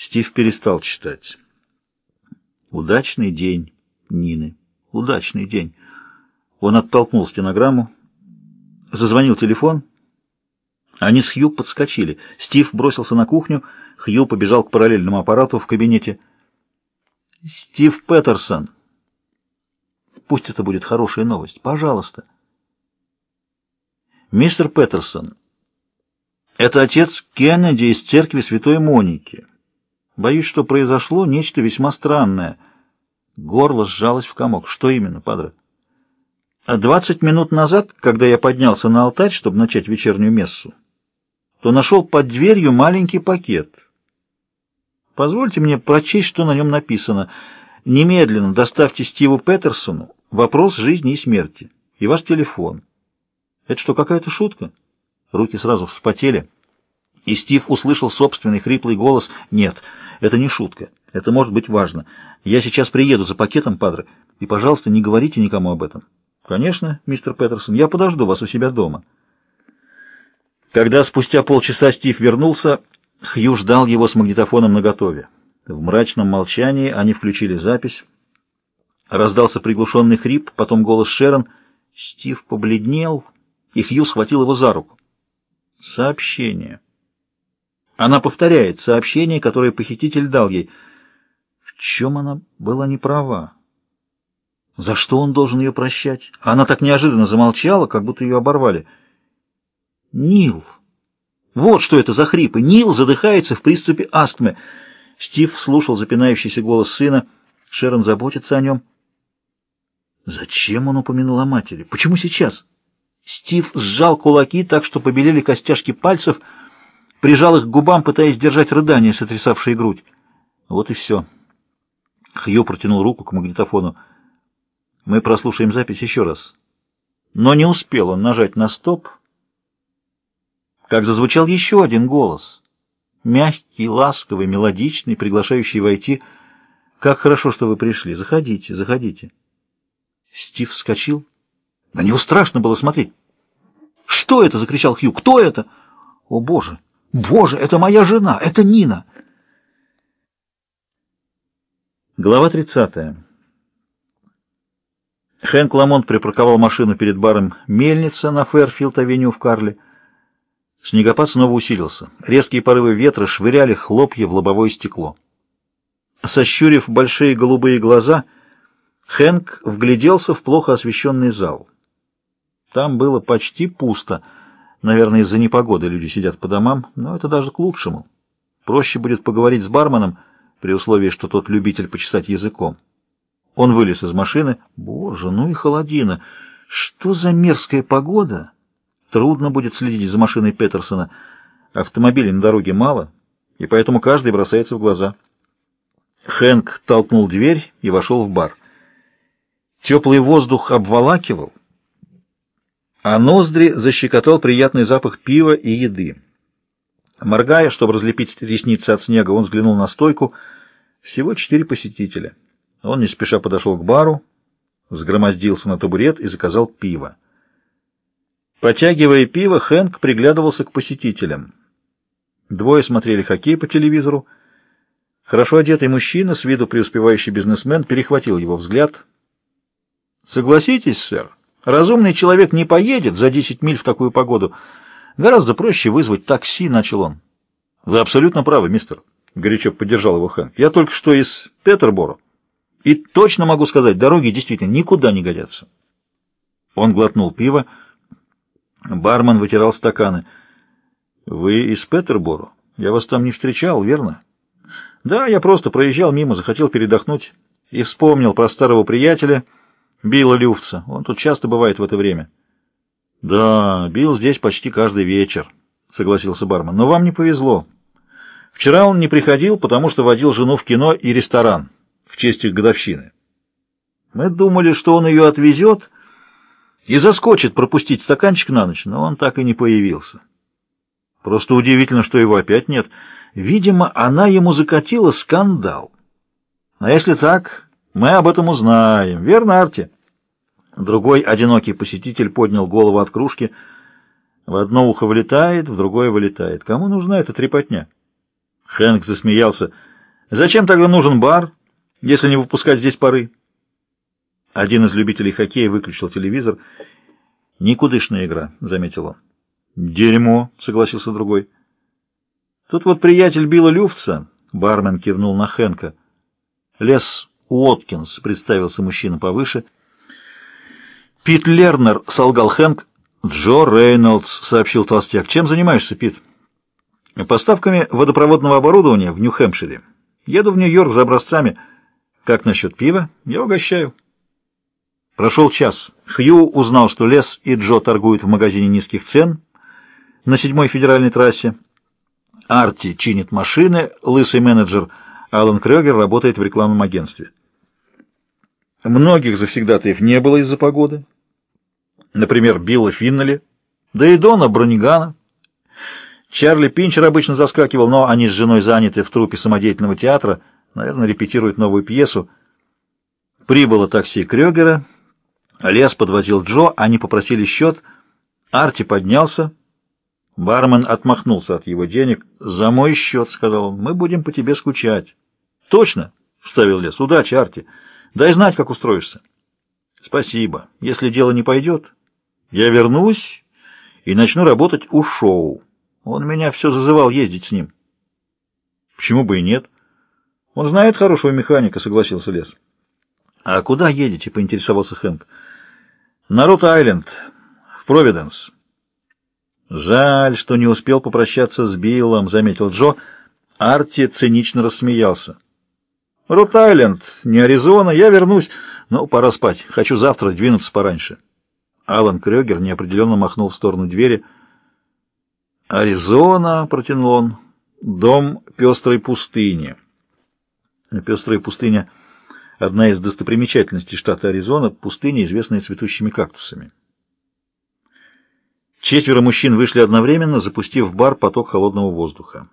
Стив перестал читать. Удачный день Нины. Удачный день. Он оттолкнул стенограмму. Зазвонил телефон. Они с Хью подскочили. Стив бросился на кухню. Хью побежал к параллельному аппарату в кабинете. «Стив Петерсон!» «Пусть это будет хорошая новость. Пожалуйста!» «Мистер Петерсон, это отец Кеннеди из церкви Святой Моники. Боюсь, что произошло нечто весьма странное». Горло сжалось в комок. «Что именно, падре?» «Двадцать минут назад, когда я поднялся на алтарь, чтобы начать вечернюю мессу, то нашел под дверью маленький пакет. Позвольте мне прочесть, что на нем написано. Немедленно доставьте Стиву Петерсону вопрос жизни и смерти и ваш телефон. Это что, какая-то шутка? Руки сразу вспотели, и Стив услышал собственный хриплый голос. Нет, это не шутка. Это может быть важно. Я сейчас приеду за пакетом, падре, и, пожалуйста, не говорите никому об этом. Конечно, мистер Петерсон, я подожду вас у себя дома. Когда спустя полчаса Стив вернулся, Хью ждал его с магнитофоном наготове. В мрачном молчании они включили запись. Раздался приглушенный хрип, потом голос Шерон. Стив побледнел, и Хью схватил его за руку. Сообщение. Она повторяет сообщение, которое похититель дал ей. В чем она была не права? За что он должен ее прощать? Она так неожиданно замолчала, как будто ее оборвали. Нил. Вот что это за хрипы. Нил задыхается в приступе астмы. Стив слушал запинающийся голос сына. Шерон заботится о нем. Зачем он упомянул о матери? Почему сейчас? Стив сжал кулаки так, что побелели костяшки пальцев, прижал их к губам, пытаясь держать рыдания, сотрясавшие грудь. Вот и все. Хью протянул руку к магнитофону. Мы прослушаем запись еще раз. Но не успел он нажать на стоп, как зазвучал еще один голос. Мягкий, ласковый, мелодичный, приглашающий войти. «Как хорошо, что вы пришли. Заходите, заходите». Стив вскочил. На него страшно было смотреть. «Что это?» — закричал Хью. «Кто это?» «О, Боже! Боже, это моя жена! Это Нина!» Глава 30. Хэнк Ламонт припарковал машину перед баром «Мельница» на Фэрфилд-авеню в Карле. Снегопад снова усилился. Резкие порывы ветра швыряли хлопья в лобовое стекло. Сощурив большие голубые глаза, Хэнк вгляделся в плохо освещенный зал. Там было почти пусто. Наверное, из-за непогоды люди сидят по домам, но это даже к лучшему. Проще будет поговорить с барменом, при условии, что тот любитель почесать языком. Он вылез из машины. Боже, ну и холодина! Что за мерзкая погода! Трудно будет следить за машиной Петерсона. Автомобилей на дороге мало, и поэтому каждый бросается в глаза. Хэнк толкнул дверь и вошел в бар. Теплый воздух обволакивал, а ноздри защекотал приятный запах пива и еды. Моргая, чтобы разлепить ресницы от снега, он взглянул на стойку. Всего четыре посетителя. Он не спеша подошел к бару, взгромоздился на табурет и заказал пиво. Потягивая пиво, Хэнк приглядывался к посетителям. Двое смотрели хоккей по телевизору. Хорошо одетый мужчина, с виду преуспевающий бизнесмен, перехватил его взгляд. «Согласитесь, сэр, разумный человек не поедет за 10 миль в такую погоду. Гораздо проще вызвать такси», — начал он. «Вы абсолютно правы, мистер», — горячо поддержал его Хэнк. «Я только что из Петербора, и точно могу сказать, дороги действительно никуда не годятся». Он глотнул пиво. Бармен вытирал стаканы. «Вы из Петербора? Я вас там не встречал, верно?» «Да, я просто проезжал мимо, захотел передохнуть и вспомнил про старого приятеля Билла Люфтса. Он тут часто бывает в это время». «Да, Билл здесь почти каждый вечер», — согласился бармен. «Но вам не повезло. Вчера он не приходил, потому что водил жену в кино и ресторан в честь их годовщины. Мы думали, что он ее отвезет...» и заскочит пропустить стаканчик на ночь, но он так и не появился. Просто удивительно, что его опять нет. Видимо, она ему закатила скандал. А если так, мы об этом узнаем. Верно, Арти? Другой одинокий посетитель поднял голову от кружки. В одно ухо влетает, в другое вылетает. Кому нужна эта трепотня? Хэнк засмеялся. «Зачем тогда нужен бар, если не выпускать здесь пары?» Один из любителей хоккея выключил телевизор. «Никудышная игра», — заметил он. «Дерьмо», — согласился другой. «Тут вот приятель Билла Люфтса», — бармен кивнул на Хэнка. «Лес Уоткинс», — представился мужчина повыше. «Пит Лернер», — солгал Хэнк. «Джо Рейнольдс», — сообщил толстяк. «Чем занимаешься, Пит?» «Поставками водопроводного оборудования в Нью-Хэмпшире. Еду в Нью-Йорк за образцами. Как насчет пива? Я угощаю». Прошел час. Хью узнал, что Лес и Джо торгуют в магазине низких цен на седьмой федеральной трассе. Арти чинит машины, лысый менеджер Алан Крёгер работает в рекламном агентстве. Многих завсегдатаев не было из-за погоды. Например, Билла Финнелли, да и Дона Бронигана. Чарли Пинчер обычно заскакивал, но они с женой заняты в трупе самодеятельного театра, наверное, репетируют новую пьесу. Прибыло такси Крёгера, Лес подвозил Джо, они попросили счет. Арти поднялся. Бармен отмахнулся от его денег. «За мой счет», — сказал он, — «мы будем по тебе скучать». «Точно», — вставил Лес. «Удачи, Арти. Дай знать, как устроишься». «Спасибо. Если дело не пойдет, я вернусь и начну работать у шоу. Он меня все зазывал ездить с ним». «Почему бы и нет?» «Он знает хорошего механика», — согласился Лес. «А куда едете?» — поинтересовался Хэнк. На Рот-Айленд, в Провиденс. Жаль, что не успел попрощаться с Биллом, заметил Джо. Арти цинично рассмеялся. Рот-Айленд, не Аризона, я вернусь. Но пора спать. Хочу завтра двинуться пораньше. Алан Крёгер неопределенно махнул в сторону двери. «Аризона», — протянул он, — «дом пестрой пустыни». Пестрая пустыня — Одна из достопримечательностей штата Аризона – пустыня, известная цветущими кактусами. Четверо мужчин вышли одновременно, запустив в бар поток холодного воздуха.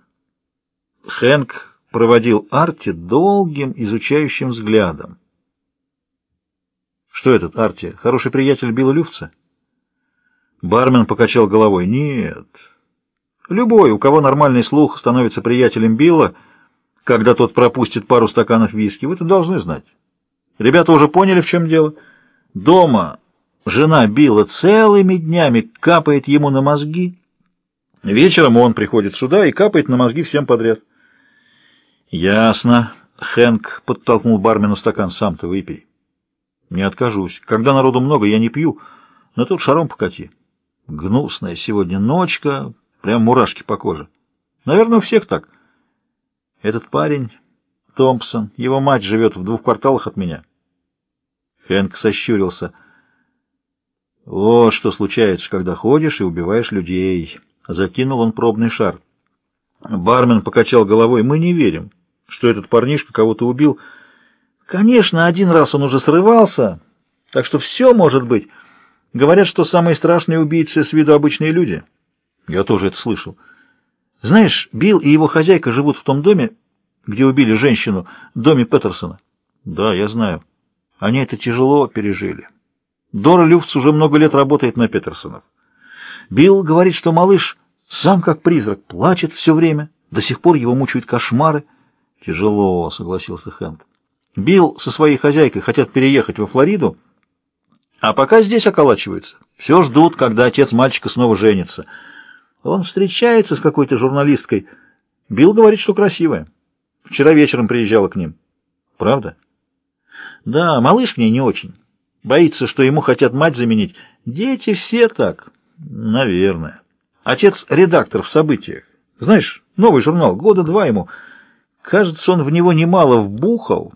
Хэнк проводил Арти долгим, изучающим взглядом. «Что этот Арти? Хороший приятель Билла Люфца?» Бармен покачал головой. «Нет. Любой, у кого нормальный слух, становится приятелем Билла, когда тот пропустит пару стаканов виски. Вы это должны знать. Ребята уже поняли, в чем дело. Дома жена Билла целыми днями капает ему на мозги. Вечером он приходит сюда и капает на мозги всем подряд. Ясно. Хэнк подтолкнул бармену стакан. Сам-то выпей. Не откажусь. Когда народу много, я не пью, но тут шаром покати. Гнусная сегодня ночка, прям мурашки по коже. Наверное, у всех так. Этот парень... Томпсон. Его мать живет в двух кварталах от меня. Хэнк сощурился. Вот что случается, когда ходишь и убиваешь людей. Закинул он пробный шар. Бармен покачал головой. Мы не верим, что этот парнишка кого-то убил. Конечно, один раз он уже срывался, так что все может быть. Говорят, что самые страшные убийцы с виду обычные люди. Я тоже это слышал. Знаешь, Билл и его хозяйка живут в том доме, где убили женщину, доме Петерсона. Да, я знаю. Они это тяжело пережили. Дора Люфтс уже много лет работает на Петерсонов. Билл говорит, что малыш сам как призрак, плачет все время. До сих пор его мучают кошмары. Тяжело, согласился Хэнк. Билл со своей хозяйкой хотят переехать во Флориду, а пока здесь околачиваются. Все ждут, когда отец мальчика снова женится. Он встречается с какой-то журналисткой. Билл говорит, что красивая. Вчера вечером приезжала к ним. Правда? Да, малыш мне не очень. Боится, что ему хотят мать заменить. Дети все так. Наверное. Отец редактор в событиях. Знаешь, новый журнал, года два ему. Кажется, он в него немало вбухал.